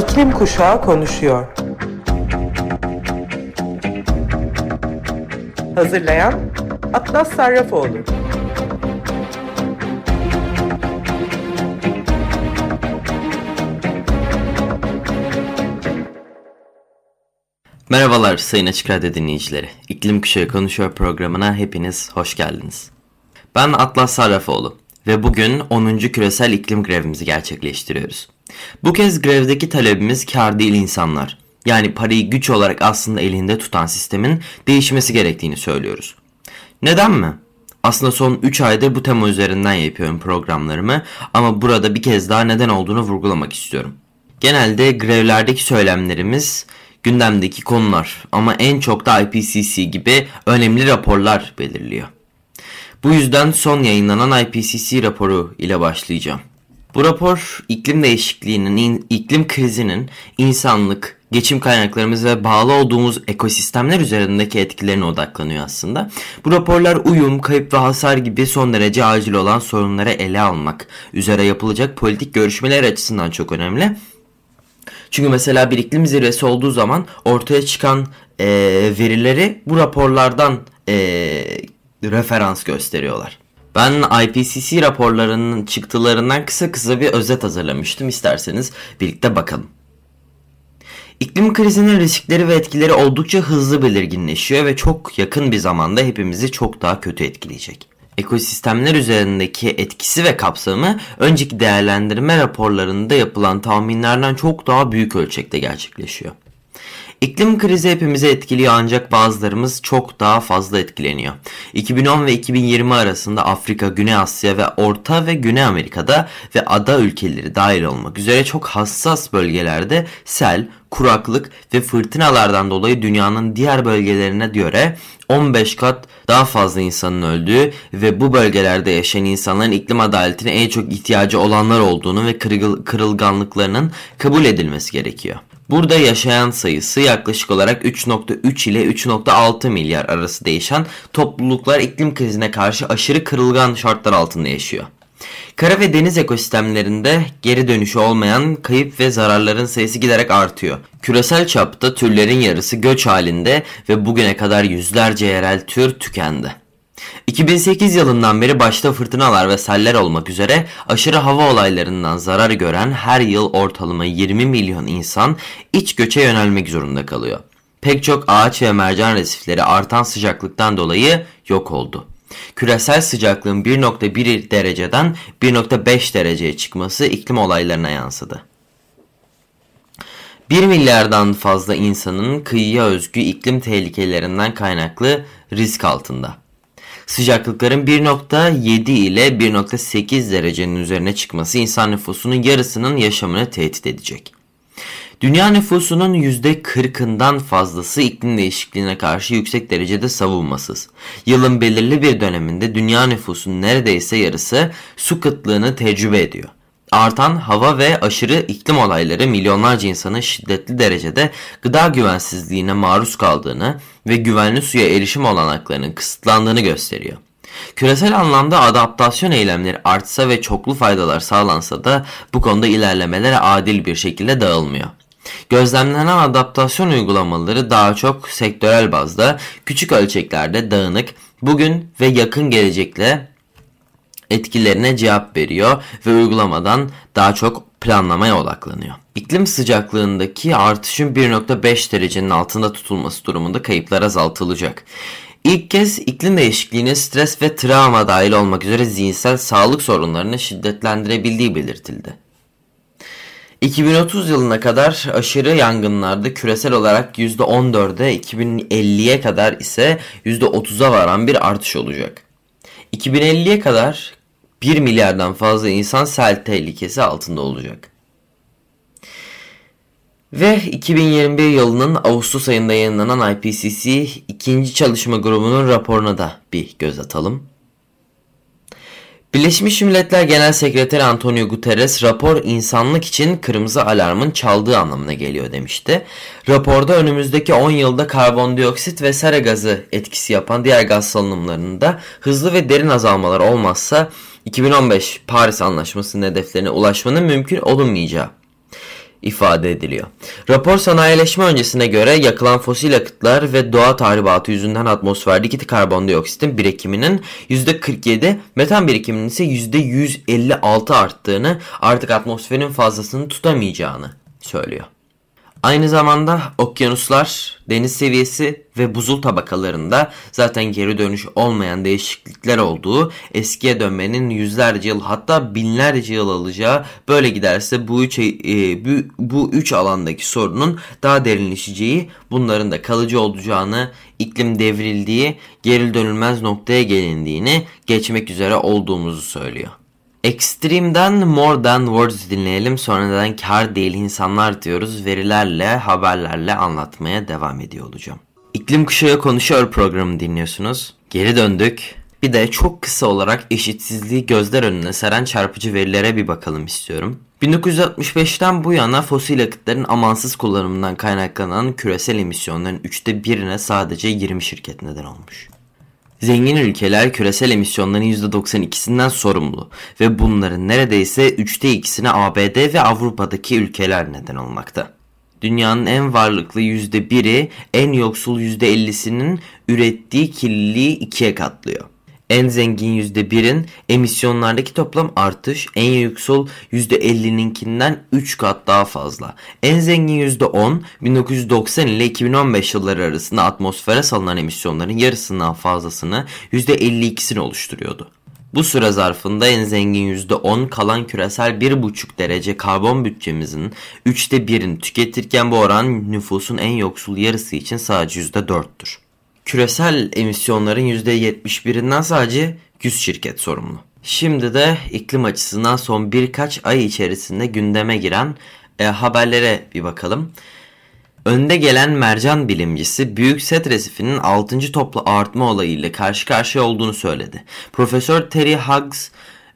İklim Kuşağı konuşuyor. Hazırlayan Atlas Sarrafoğlu. Merhabalar Sayın Açık Radyo dinleyicileri. İklim Kuşağı Konuşuyor programına hepiniz hoş geldiniz. Ben Atlas Sarrafoğlu ve bugün 10. küresel iklim grevimizi gerçekleştiriyoruz. Bu kez grevdeki talebimiz kar değil insanlar. Yani parayı güç olarak aslında elinde tutan sistemin değişmesi gerektiğini söylüyoruz. Neden mi? Aslında son 3 aydır bu tema üzerinden yapıyorum programlarımı ama burada bir kez daha neden olduğunu vurgulamak istiyorum. Genelde grevlerdeki söylemlerimiz gündemdeki konular ama en çok da IPCC gibi önemli raporlar belirliyor. Bu yüzden son yayınlanan IPCC raporu ile başlayacağım. Bu rapor iklim değişikliğinin, iklim krizinin insanlık, geçim kaynaklarımız ve bağlı olduğumuz ekosistemler üzerindeki etkilerine odaklanıyor aslında. Bu raporlar uyum, kayıp ve hasar gibi son derece acil olan sorunları ele almak üzere yapılacak politik görüşmeler açısından çok önemli. Çünkü mesela bir iklim zirvesi olduğu zaman ortaya çıkan e, verileri bu raporlardan e, referans gösteriyorlar. Ben IPCC raporlarının çıktılarından kısa kısa bir özet hazırlamıştım. İsterseniz birlikte bakalım. İklim krizinin riskleri ve etkileri oldukça hızlı belirginleşiyor ve çok yakın bir zamanda hepimizi çok daha kötü etkileyecek. Ekosistemler üzerindeki etkisi ve kapsamı önceki değerlendirme raporlarında yapılan tahminlerden çok daha büyük ölçekte gerçekleşiyor. İklim krizi hepimizi etkiliyor ancak bazılarımız çok daha fazla etkileniyor. 2010 ve 2020 arasında Afrika, Güney Asya ve Orta ve Güney Amerika'da ve ada ülkeleri dahil olmak üzere çok hassas bölgelerde sel, kuraklık ve fırtınalardan dolayı dünyanın diğer bölgelerine göre 15 kat daha fazla insanın öldüğü ve bu bölgelerde yaşayan insanların iklim adaletine en çok ihtiyacı olanlar olduğunu ve kırılganlıklarının kabul edilmesi gerekiyor. Burada yaşayan sayısı yaklaşık olarak 3.3 ile 3.6 milyar arası değişen topluluklar iklim krizine karşı aşırı kırılgan şartlar altında yaşıyor. Kara ve deniz ekosistemlerinde geri dönüşü olmayan kayıp ve zararların sayısı giderek artıyor. Küresel çapta türlerin yarısı göç halinde ve bugüne kadar yüzlerce yerel tür tükendi. 2008 yılından beri başta fırtınalar ve seller olmak üzere aşırı hava olaylarından zarar gören her yıl ortalama 20 milyon insan iç göçe yönelmek zorunda kalıyor. Pek çok ağaç ve mercan resifleri artan sıcaklıktan dolayı yok oldu. Küresel sıcaklığın 1.1 dereceden 1.5 dereceye çıkması iklim olaylarına yansıdı. 1 milyardan fazla insanın kıyıya özgü iklim tehlikelerinden kaynaklı risk altında. Sıcaklıkların 1.7 ile 1.8 derecenin üzerine çıkması insan nüfusunun yarısının yaşamını tehdit edecek. Dünya nüfusunun %40'ından fazlası iklim değişikliğine karşı yüksek derecede savunmasız. Yılın belirli bir döneminde dünya nüfusunun neredeyse yarısı su kıtlığını tecrübe ediyor. Artan hava ve aşırı iklim olayları milyonlarca insanın şiddetli derecede gıda güvensizliğine maruz kaldığını ve güvenli suya erişim olanaklarının kısıtlandığını gösteriyor. Küresel anlamda adaptasyon eylemleri artsa ve çoklu faydalar sağlansa da bu konuda ilerlemeler adil bir şekilde dağılmıyor. Gözlemlenen adaptasyon uygulamaları daha çok sektörel bazda, küçük ölçeklerde dağınık, bugün ve yakın gelecekle etkilerine cevap veriyor ve uygulamadan daha çok planlamaya odaklanıyor. İklim sıcaklığındaki artışın 1.5 derecenin altında tutulması durumunda kayıplar azaltılacak. İlk kez iklim değişikliğinin stres ve travma dahil olmak üzere zihinsel sağlık sorunlarını şiddetlendirebildiği belirtildi. 2030 yılına kadar aşırı yangınlarda küresel olarak %14'e 2050'ye kadar ise %30'a varan bir artış olacak. 2050'ye kadar 1 milyardan fazla insan sel tehlikesi altında olacak. Ve 2021 yılının Ağustos ayında yayınlanan IPCC ikinci çalışma grubunun raporuna da bir göz atalım. Birleşmiş Milletler Genel Sekreteri Antonio Guterres rapor insanlık için kırmızı alarmın çaldığı anlamına geliyor demişti. Raporda önümüzdeki 10 yılda karbondioksit ve sera gazı etkisi yapan diğer gaz salınımlarında hızlı ve derin azalmalar olmazsa 2015 Paris Anlaşması'nın hedeflerine ulaşmanın mümkün olunmayacağı ifade ediliyor. Rapor sanayileşme öncesine göre yakılan fosil yakıtlar ve doğa tahribatı yüzünden atmosferdeki karbondioksitin birikiminin %47, metan birikiminin ise %156 arttığını, artık atmosferin fazlasını tutamayacağını söylüyor. Aynı zamanda okyanuslar, deniz seviyesi ve buzul tabakalarında zaten geri dönüş olmayan değişiklikler olduğu, eskiye dönmenin yüzlerce yıl hatta binlerce yıl alacağı böyle giderse bu üç, e, bu, bu üç alandaki sorunun daha derinleşeceği, bunların da kalıcı olacağını, iklim devrildiği, geri dönülmez noktaya gelindiğini, geçmek üzere olduğumuzu söylüyor. Extreme'den More Than Words dinleyelim. Sonra neden kar değil insanlar diyoruz. Verilerle, haberlerle anlatmaya devam ediyor olacağım. İklim Kuşağı Konuşuyor programı dinliyorsunuz. Geri döndük. Bir de çok kısa olarak eşitsizliği gözler önüne seren çarpıcı verilere bir bakalım istiyorum. 1965'ten bu yana fosil yakıtların amansız kullanımından kaynaklanan küresel emisyonların üçte birine sadece 20 şirket neden olmuş. Zengin ülkeler küresel emisyonların %92'sinden sorumlu ve bunların neredeyse 3'te 2'sine ABD ve Avrupa'daki ülkeler neden olmakta. Dünyanın en varlıklı %1'i en yoksul %50'sinin ürettiği kirliliği ikiye katlıyor. En zengin %1'in emisyonlardaki toplam artış en yüksel %50'ninkinden 3 kat daha fazla. En zengin %10 1990 ile 2015 yılları arasında atmosfere salınan emisyonların yarısından fazlasını %52'sini oluşturuyordu. Bu süre zarfında en zengin %10 kalan küresel 1,5 derece karbon bütçemizin 3'te 1'ini tüketirken bu oran nüfusun en yoksul yarısı için sadece %4'tür küresel emisyonların %71'inden sadece 100 şirket sorumlu. Şimdi de iklim açısından son birkaç ay içerisinde gündeme giren e, haberlere bir bakalım. Önde gelen mercan bilimcisi Büyük Set Resifi'nin 6. toplu artma olayıyla karşı karşıya olduğunu söyledi. Profesör Terry Huggs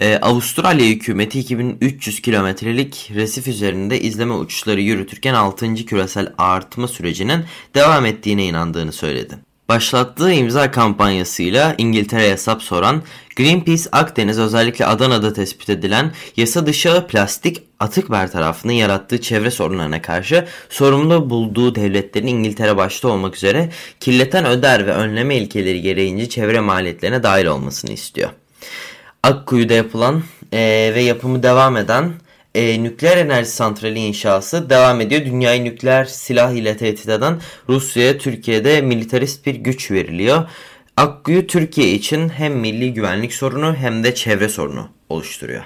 ee, Avustralya hükümeti 2300 kilometrelik resif üzerinde izleme uçuşları yürütürken 6. küresel artma sürecinin devam ettiğine inandığını söyledi. Başlattığı imza kampanyasıyla İngiltere'ye hesap soran Greenpeace Akdeniz özellikle Adana'da tespit edilen yasa dışı plastik atık bertarafının yarattığı çevre sorunlarına karşı sorumlu bulduğu devletlerin İngiltere başta olmak üzere kirleten öder ve önleme ilkeleri gereğince çevre maliyetlerine dahil olmasını istiyor. Akkuyu'da yapılan e, ve yapımı devam eden e, nükleer enerji santrali inşası devam ediyor. Dünyayı nükleer silah ile tehdit eden Rusya'ya Türkiye'de militarist bir güç veriliyor. Akkuyu Türkiye için hem milli güvenlik sorunu hem de çevre sorunu oluşturuyor.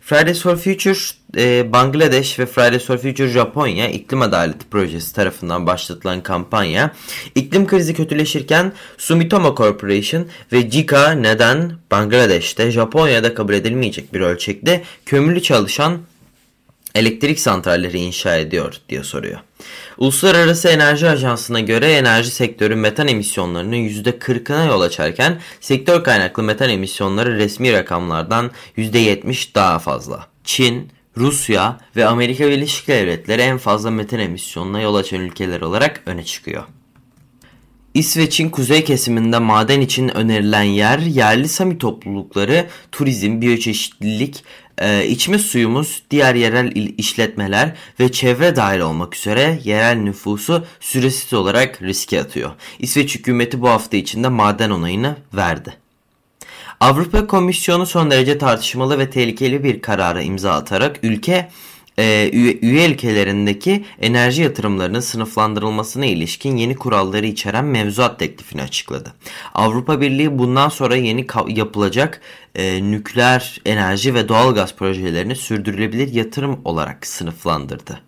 Fridays for Future e, Bangladeş ve Fridays for Future Japonya iklim adaleti projesi tarafından başlatılan kampanya iklim krizi kötüleşirken Sumitomo Corporation ve JICA neden Bangladeş'te Japonya'da kabul edilmeyecek bir ölçekte kömürlü çalışan elektrik santralleri inşa ediyor diye soruyor. Uluslararası Enerji Ajansı'na göre enerji sektörü metan emisyonlarının %40'ına yol açarken sektör kaynaklı metan emisyonları resmi rakamlardan %70 daha fazla. Çin, Rusya ve Amerika Birleşik Devletleri en fazla metan emisyonuna yol açan ülkeler olarak öne çıkıyor. İsveç'in kuzey kesiminde maden için önerilen yer yerli Sami toplulukları, turizm, biyoçeşitlilik, e, içme suyumuz, diğer yerel işletmeler ve çevre dahil olmak üzere yerel nüfusu süresiz olarak riske atıyor. İsveç hükümeti bu hafta içinde maden onayını verdi. Avrupa Komisyonu son derece tartışmalı ve tehlikeli bir karara imza atarak ülke e, üye, ülkelerindeki enerji yatırımlarının sınıflandırılmasına ilişkin yeni kuralları içeren mevzuat teklifini açıkladı. Avrupa Birliği bundan sonra yeni yapılacak e, nükleer enerji ve doğalgaz projelerini sürdürülebilir yatırım olarak sınıflandırdı.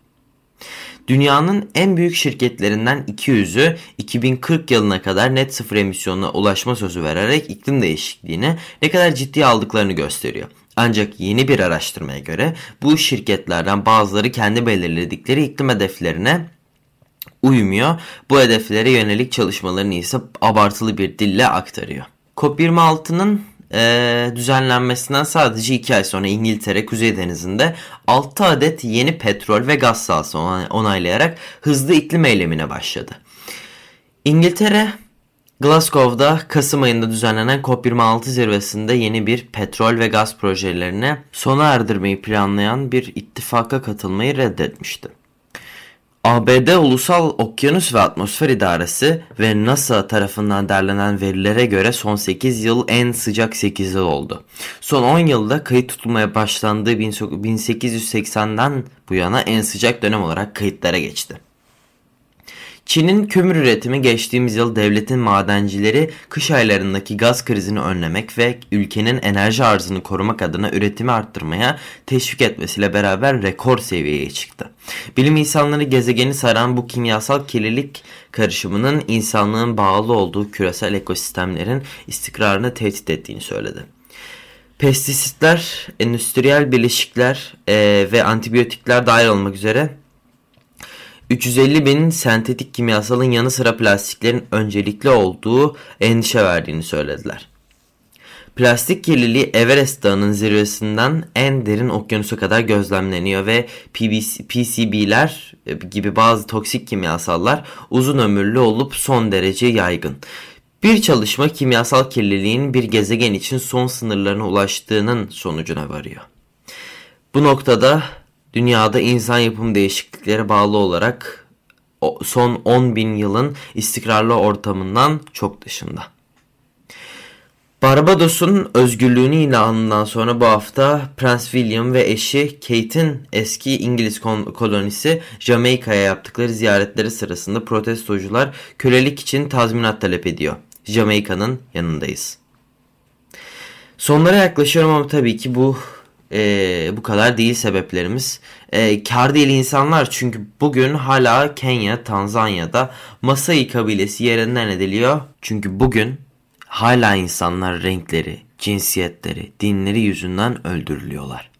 Dünyanın en büyük şirketlerinden 200'ü 2040 yılına kadar net sıfır emisyonuna ulaşma sözü vererek iklim değişikliğini ne kadar ciddi aldıklarını gösteriyor. Ancak yeni bir araştırmaya göre bu şirketlerden bazıları kendi belirledikleri iklim hedeflerine uymuyor. Bu hedeflere yönelik çalışmalarını ise abartılı bir dille aktarıyor. COP26'nın e, düzenlenmesinden sadece 2 ay sonra İngiltere Kuzey Denizi'nde 6 adet yeni petrol ve gaz sahası onaylayarak hızlı iklim eylemine başladı. İngiltere Glasgow'da Kasım ayında düzenlenen COP26 zirvesinde yeni bir petrol ve gaz projelerine sona erdirmeyi planlayan bir ittifaka katılmayı reddetmişti. ABD Ulusal Okyanus ve Atmosfer İdaresi ve NASA tarafından derlenen verilere göre son 8 yıl en sıcak 8 yıl oldu. Son 10 yılda kayıt tutulmaya başlandığı 1880'den bu yana en sıcak dönem olarak kayıtlara geçti. Çin'in kömür üretimi geçtiğimiz yıl devletin madencileri kış aylarındaki gaz krizini önlemek ve ülkenin enerji arzını korumak adına üretimi arttırmaya teşvik etmesiyle beraber rekor seviyeye çıktı. Bilim insanları gezegeni saran bu kimyasal kirlilik karışımının insanlığın bağlı olduğu küresel ekosistemlerin istikrarını tehdit ettiğini söyledi. Pestisitler, endüstriyel bileşikler e, ve antibiyotikler dahil olmak üzere 350 bin sentetik kimyasalın yanı sıra plastiklerin öncelikli olduğu endişe verdiğini söylediler. Plastik kirliliği Everest Dağı'nın zirvesinden en derin okyanusa kadar gözlemleniyor ve PBC, PCB'ler gibi bazı toksik kimyasallar uzun ömürlü olup son derece yaygın. Bir çalışma kimyasal kirliliğin bir gezegen için son sınırlarına ulaştığının sonucuna varıyor. Bu noktada dünyada insan yapım değişikliklere bağlı olarak son 10 bin yılın istikrarlı ortamından çok dışında. Barbados'un özgürlüğünü ilanından sonra bu hafta Prens William ve eşi Kate'in eski İngiliz kolonisi Jamaika'ya yaptıkları ziyaretleri sırasında protestocular kölelik için tazminat talep ediyor. Jamaika'nın yanındayız. Sonlara yaklaşıyorum ama tabii ki bu e, bu kadar değil sebeplerimiz. E, kar değil insanlar çünkü bugün hala Kenya, Tanzanya'da Masai kabilesi yerinden ediliyor. Çünkü bugün hala insanlar renkleri, cinsiyetleri, dinleri yüzünden öldürülüyorlar.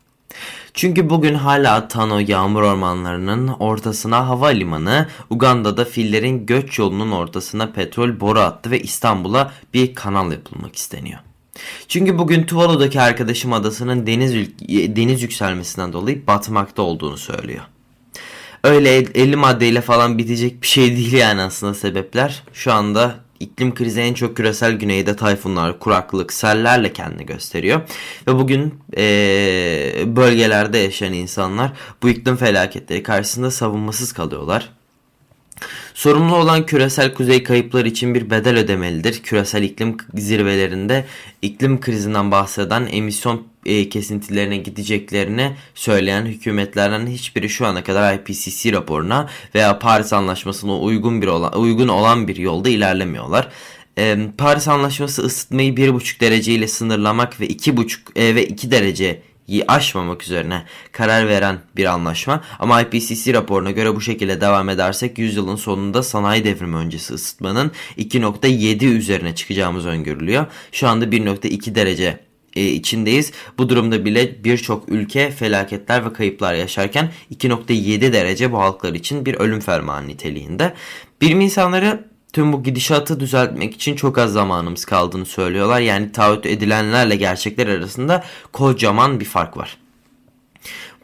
Çünkü bugün hala Tano yağmur ormanlarının ortasına havalimanı, Uganda'da fillerin göç yolunun ortasına petrol boru attı ve İstanbul'a bir kanal yapılmak isteniyor. Çünkü bugün Tuvalu'daki arkadaşım adasının deniz, deniz yükselmesinden dolayı batmakta olduğunu söylüyor. Öyle 50 maddeyle falan bitecek bir şey değil yani aslında sebepler. Şu anda iklim krizi en çok küresel güneyde tayfunlar, kuraklık, sellerle kendini gösteriyor. Ve bugün e, bölgelerde yaşayan insanlar bu iklim felaketleri karşısında savunmasız kalıyorlar. Sorumlu olan küresel kuzey kayıpları için bir bedel ödemelidir. Küresel iklim zirvelerinde iklim krizinden bahseden emisyon e, kesintilerine gideceklerini söyleyen hükümetlerden hiçbiri şu ana kadar IPCC raporuna veya Paris Anlaşması'na uygun bir olan, uygun olan bir yolda ilerlemiyorlar. E, Paris Anlaşması ısıtmayı 1,5 derece ile sınırlamak ve 2,5 e, ve 2 derece aşmamak üzerine karar veren bir anlaşma. Ama IPCC raporuna göre bu şekilde devam edersek yüzyılın sonunda sanayi devrimi öncesi ısıtmanın 2.7 üzerine çıkacağımız öngörülüyor. Şu anda 1.2 derece e, içindeyiz. Bu durumda bile birçok ülke felaketler ve kayıplar yaşarken 2.7 derece bu halklar için bir ölüm fermanı niteliğinde. Bilim insanları tüm bu gidişatı düzeltmek için çok az zamanımız kaldığını söylüyorlar. Yani taahhüt edilenlerle gerçekler arasında kocaman bir fark var.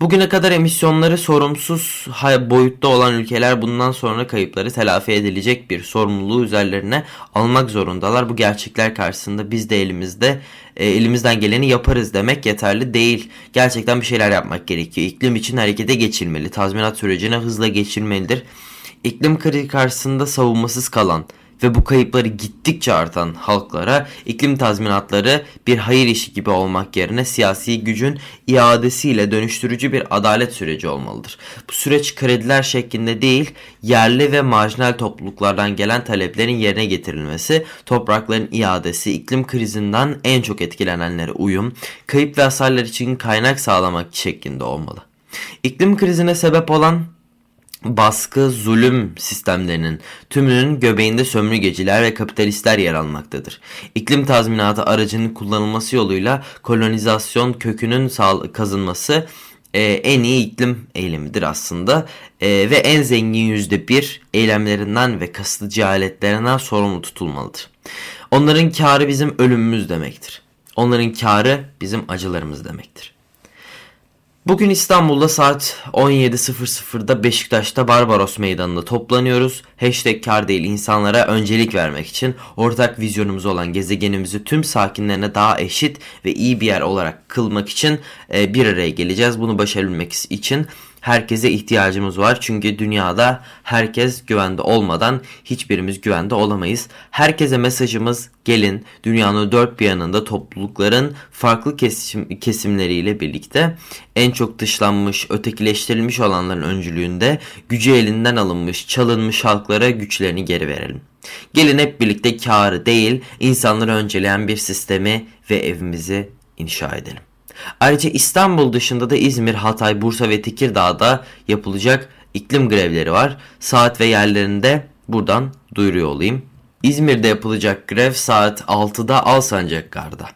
Bugüne kadar emisyonları sorumsuz boyutta olan ülkeler bundan sonra kayıpları telafi edilecek bir sorumluluğu üzerlerine almak zorundalar. Bu gerçekler karşısında biz de elimizde e, elimizden geleni yaparız demek yeterli değil. Gerçekten bir şeyler yapmak gerekiyor. İklim için harekete geçilmeli. Tazminat sürecine hızla geçilmelidir iklim krizi karşısında savunmasız kalan ve bu kayıpları gittikçe artan halklara iklim tazminatları bir hayır işi gibi olmak yerine siyasi gücün iadesiyle dönüştürücü bir adalet süreci olmalıdır. Bu süreç krediler şeklinde değil, yerli ve marjinal topluluklardan gelen taleplerin yerine getirilmesi, toprakların iadesi, iklim krizinden en çok etkilenenlere uyum, kayıp ve hasarlar için kaynak sağlamak şeklinde olmalı. İklim krizine sebep olan baskı, zulüm sistemlerinin tümünün göbeğinde sömürgeciler ve kapitalistler yer almaktadır. İklim tazminatı aracının kullanılması yoluyla kolonizasyon kökünün kazınması e, en iyi iklim eylemidir aslında e, ve en zengin yüzde bir eylemlerinden ve kasıtlı cehaletlerinden sorumlu tutulmalıdır. Onların karı bizim ölümümüz demektir. Onların karı bizim acılarımız demektir. Bugün İstanbul'da saat 17.00'da Beşiktaş'ta Barbaros Meydanı'nda toplanıyoruz. Hashtag kar değil insanlara öncelik vermek için ortak vizyonumuz olan gezegenimizi tüm sakinlerine daha eşit ve iyi bir yer olarak kılmak için e, bir araya geleceğiz. Bunu başarabilmek için herkese ihtiyacımız var. Çünkü dünyada herkes güvende olmadan hiçbirimiz güvende olamayız. Herkese mesajımız gelin dünyanın dört bir yanında toplulukların farklı kesim, kesimleriyle birlikte en çok dışlanmış, ötekileştirilmiş olanların öncülüğünde gücü elinden alınmış, çalınmış halklara güçlerini geri verelim. Gelin hep birlikte karı değil, insanları önceleyen bir sistemi ve evimizi inşa edelim. Ayrıca İstanbul dışında da İzmir, Hatay, Bursa ve Tekirdağ'da yapılacak iklim grevleri var. Saat ve yerlerinde buradan duyuruyor olayım. İzmir'de yapılacak grev saat 6'da Alsancaklar'da.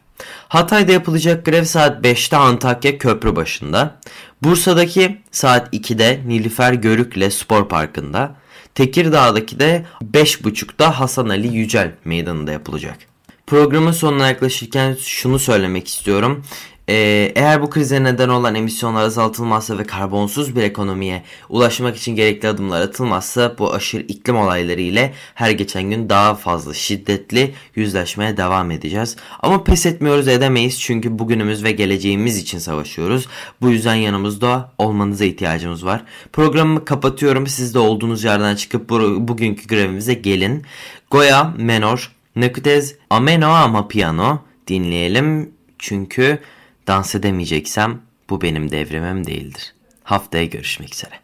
Hatay'da yapılacak grev saat 5'te Antakya köprü başında. Bursa'daki saat 2'de Nilüfer Görükle Spor Parkı'nda. Tekirdağ'daki de 5.30'da Hasan Ali Yücel Meydanı'nda yapılacak. Programın sonuna yaklaşırken şunu söylemek istiyorum. Ee, eğer bu krize neden olan emisyonlar azaltılmazsa ve karbonsuz bir ekonomiye ulaşmak için gerekli adımlar atılmazsa bu aşırı iklim olayları ile her geçen gün daha fazla şiddetli yüzleşmeye devam edeceğiz. Ama pes etmiyoruz edemeyiz çünkü bugünümüz ve geleceğimiz için savaşıyoruz. Bu yüzden yanımızda olmanıza ihtiyacımız var. Programımı kapatıyorum. Siz de olduğunuz yerden çıkıp bu, bugünkü grevimize gelin. Goya, Menor, Nekutez, Ameno ama Piano dinleyelim. Çünkü Dans edemeyeceksem bu benim devrimim değildir. Haftaya görüşmek üzere.